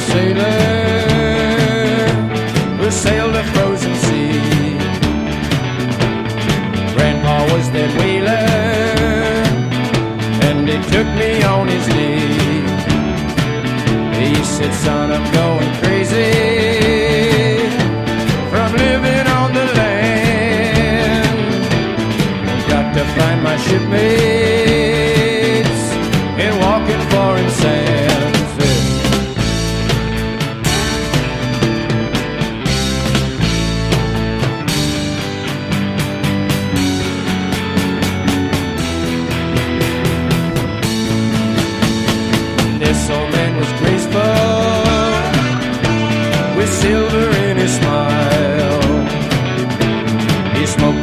sailor who sailed a frozen sea. Was and he took me on his knee. He said, Son, I'm going crazy from living on the land. Got to find my shipmates